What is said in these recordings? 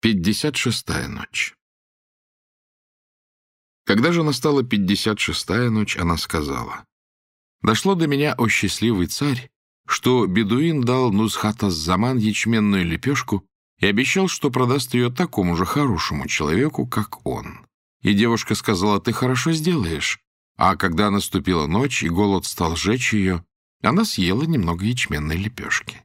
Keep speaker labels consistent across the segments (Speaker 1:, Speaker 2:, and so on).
Speaker 1: Пятьдесят шестая ночь. Когда же настала пятьдесят шестая ночь, она сказала, «Дошло до меня, о счастливый царь, что бедуин дал Нузхата Заман ячменную лепешку и обещал, что продаст ее такому же хорошему человеку, как он. И девушка сказала, ты хорошо сделаешь. А когда наступила ночь и голод стал жечь ее, она съела немного ячменной лепешки.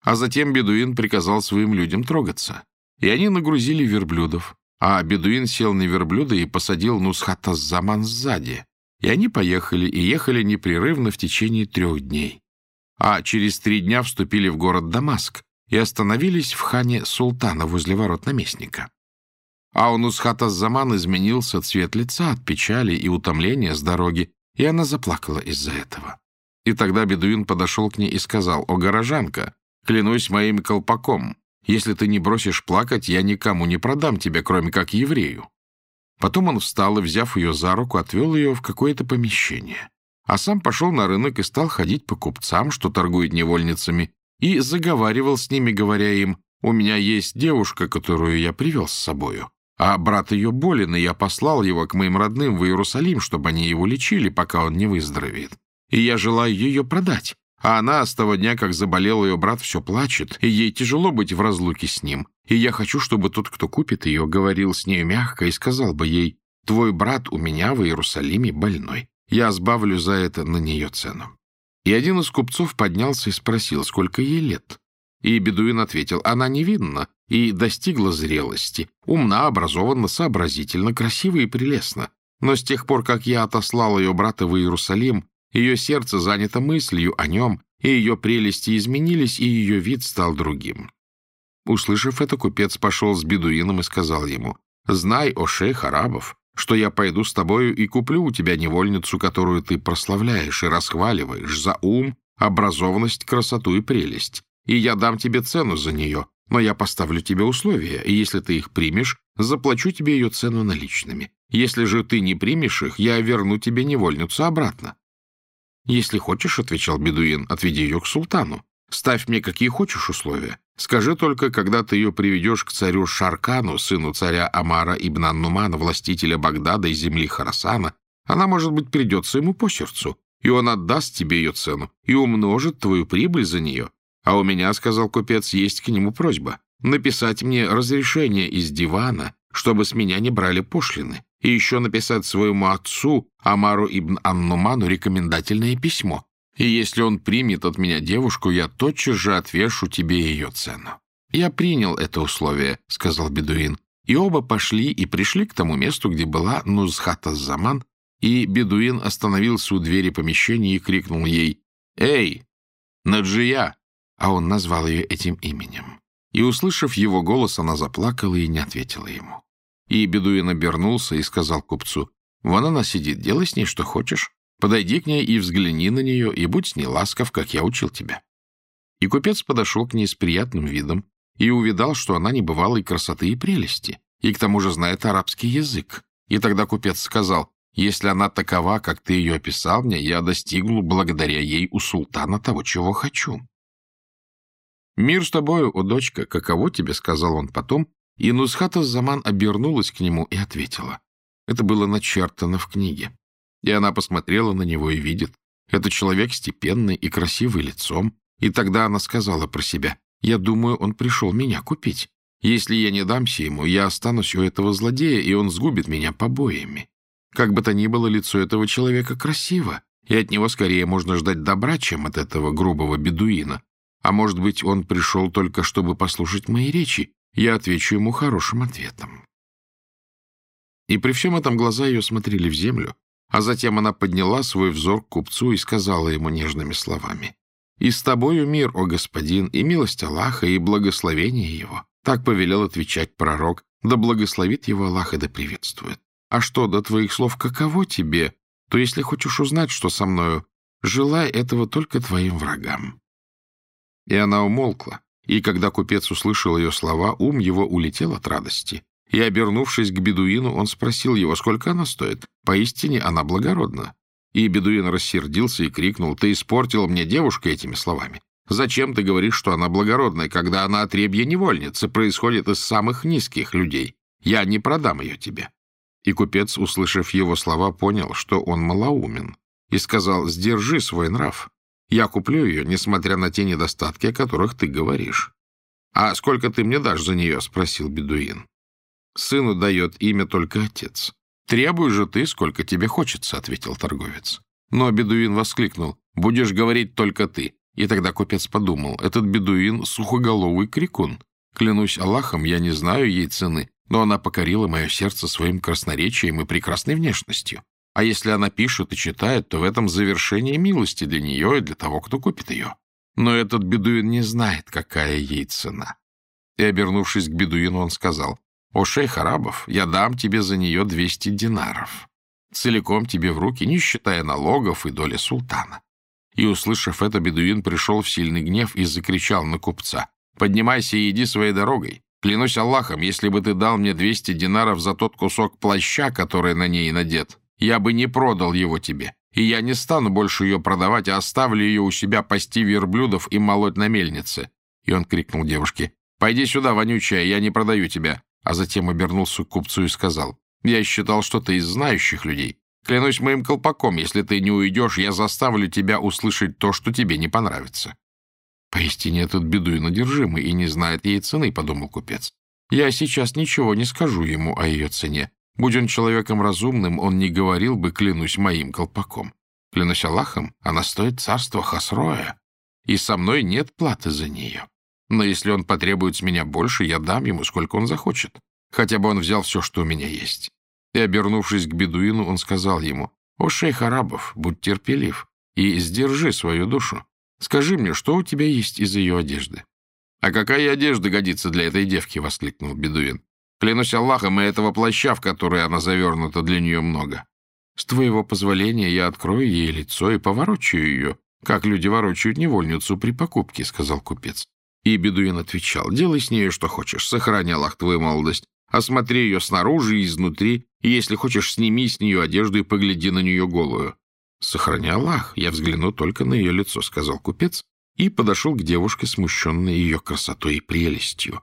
Speaker 1: А затем бедуин приказал своим людям трогаться. И они нагрузили верблюдов, а бедуин сел на верблюда и посадил Нусхата Заман сзади. И они поехали, и ехали непрерывно в течение трех дней. А через три дня вступили в город Дамаск и остановились в хане султана возле ворот наместника. А у Нусхата Заман изменился цвет лица от печали и утомления с дороги, и она заплакала из-за этого. И тогда бедуин подошел к ней и сказал, «О, горожанка, клянусь моим колпаком, если ты не бросишь плакать, я никому не продам тебя, кроме как еврею». Потом он встал и, взяв ее за руку, отвел ее в какое-то помещение. А сам пошел на рынок и стал ходить по купцам, что торгуют невольницами, и заговаривал с ними, говоря им, «У меня есть девушка, которую я привел с собою, а брат ее болен, и я послал его к моим родным в Иерусалим, чтобы они его лечили, пока он не выздоровеет. И я желаю ее продать, а она с того дня, как заболел ее брат, все плачет, и ей тяжело быть в разлуке с ним. И я хочу, чтобы тот, кто купит ее, говорил с нею мягко и сказал бы ей, «Твой брат у меня в Иерусалиме больной. Я сбавлю за это на нее цену». И один из купцов поднялся и спросил, сколько ей лет. И бедуин ответил, она невинна и достигла зрелости, умна, образованна, сообразительна, красива и прелестна. Но с тех пор, как я отослал ее брата в Иерусалим, ее сердце занято мыслью о нем, и ее прелести изменились, и ее вид стал другим. Услышав это, купец пошел с бедуином и сказал ему, «Знай, о шейх арабов, что я пойду с тобою и куплю у тебя невольницу, которую ты прославляешь и расхваливаешь за ум, образованность, красоту и прелесть, и я дам тебе цену за нее, но я поставлю тебе условия, и если ты их примешь, заплачу тебе ее цену наличными. Если же ты не примешь их, я верну тебе невольницу обратно. «Если хочешь, — отвечал бедуин, — отведи ее к султану. Ставь мне какие хочешь условия. Скажи только, когда ты ее приведешь к царю Шаркану, сыну царя Амара ибн Аннумана, властителя Багдада и земли Харасана, она, может быть, придется ему по сердцу, и он отдаст тебе ее цену и умножит твою прибыль за нее. А у меня, — сказал купец, — есть к нему просьба написать мне разрешение из дивана, чтобы с меня не брали пошлины и еще написать своему отцу, Амару ибн Аннуману, рекомендательное письмо. И если он примет от меня девушку, я тотчас же отвешу тебе ее цену. «Я принял это условие», — сказал бедуин. И оба пошли и пришли к тому месту, где была Нузхата Заман, и бедуин остановился у двери помещения и крикнул ей «Эй, Наджия!» А он назвал ее этим именем. И, услышав его голос, она заплакала и не ответила ему. И бедуин обернулся и сказал купцу, «Вон она сидит, делай с ней что хочешь. Подойди к ней и взгляни на нее, и будь с ней ласков, как я учил тебя». И купец подошел к ней с приятным видом и увидал, что она небывалой красоты и прелести, и к тому же знает арабский язык. И тогда купец сказал, «Если она такова, как ты ее описал мне, я достигну благодаря ей у султана того, чего хочу». «Мир с тобою, о дочка, каково тебе?» — сказал он потом, и Нусхата Заман обернулась к нему и ответила. Это было начертано в книге. И она посмотрела на него и видит. Это человек степенный и красивый лицом. И тогда она сказала про себя, «Я думаю, он пришел меня купить. Если я не дамся ему, я останусь у этого злодея, и он сгубит меня побоями. Как бы то ни было, лицо этого человека красиво, и от него скорее можно ждать добра, чем от этого грубого бедуина. А может быть, он пришел только, чтобы послушать мои речи, я отвечу ему хорошим ответом. И при всем этом глаза ее смотрели в землю, а затем она подняла свой взор к купцу и сказала ему нежными словами. «И с тобою мир, о господин, и милость Аллаха, и благословение его». Так повелел отвечать пророк, да благословит его Аллах и да приветствует. А что до твоих слов, каково тебе, то если хочешь узнать, что со мною, желай этого только твоим врагам. И она умолкла, и когда купец услышал ее слова, ум его улетел от радости. И, обернувшись к бедуину, он спросил его, сколько она стоит. Поистине она благородна. И бедуин рассердился и крикнул, «Ты испортил мне девушку этими словами. Зачем ты говоришь, что она благородная, когда она отребья невольница, происходит из самых низких людей? Я не продам ее тебе». И купец, услышав его слова, понял, что он малоумен, и сказал, «Сдержи свой нрав. Я куплю ее, несмотря на те недостатки, о которых ты говоришь». «А сколько ты мне дашь за нее?» — спросил бедуин. «Сыну дает имя только отец. Требуй же ты, сколько тебе хочется», — ответил торговец. Но бедуин воскликнул, «Будешь говорить только ты». И тогда купец подумал, этот бедуин — сухоголовый крикун. Клянусь Аллахом, я не знаю ей цены, но она покорила мое сердце своим красноречием и прекрасной внешностью. А если она пишет и читает, то в этом завершение милости для нее и для того, кто купит ее. Но этот бедуин не знает, какая ей цена. И, обернувшись к бедуину, он сказал, «О, шейх арабов, я дам тебе за нее 200 динаров. Целиком тебе в руки, не считая налогов и доли султана». И, услышав это, бедуин пришел в сильный гнев и закричал на купца, «Поднимайся и иди своей дорогой. Клянусь Аллахом, если бы ты дал мне 200 динаров за тот кусок плаща, который на ней надет, я бы не продал его тебе, и я не стану больше ее продавать, а оставлю ее у себя пасти верблюдов и молоть на мельнице». И он крикнул девушке, «Пойди сюда, вонючая, я не продаю тебя». А затем обернулся к купцу и сказал, «Я считал, что ты из знающих людей. Клянусь моим колпаком, если ты не уйдешь, я заставлю тебя услышать то, что тебе не понравится». «Поистине этот бедуин одержимый и не знает ей цены», — подумал купец. «Я сейчас ничего не скажу ему о ее цене. Будь он человеком разумным, он не говорил бы, клянусь моим колпаком. Клянусь Аллахом, она стоит царства Хасроя, и со мной нет платы за нее. Но если он потребует с меня больше, я дам ему, сколько он захочет. Хотя бы он взял все, что у меня есть». И, обернувшись к бедуину, он сказал ему, «О, шейх арабов, будь терпелив и сдержи свою душу. Скажи мне, что у тебя есть из ее одежды?» «А какая одежда годится для этой девки?» — воскликнул бедуин. «Клянусь Аллахом, и этого плаща, в который она завернута, для нее много. С твоего позволения я открою ей лицо и поворочаю ее, как люди ворочают невольницу при покупке», — сказал купец. И бедуин отвечал, «Делай с нею что хочешь, сохрани Аллах твою молодость, осмотри ее снаружи и изнутри, и если хочешь, сними с нее одежду и погляди на нее голую». «Сохрани Аллах, я взгляну только на ее лицо», — сказал купец, и подошел к девушке, смущенной ее красотой и прелестью.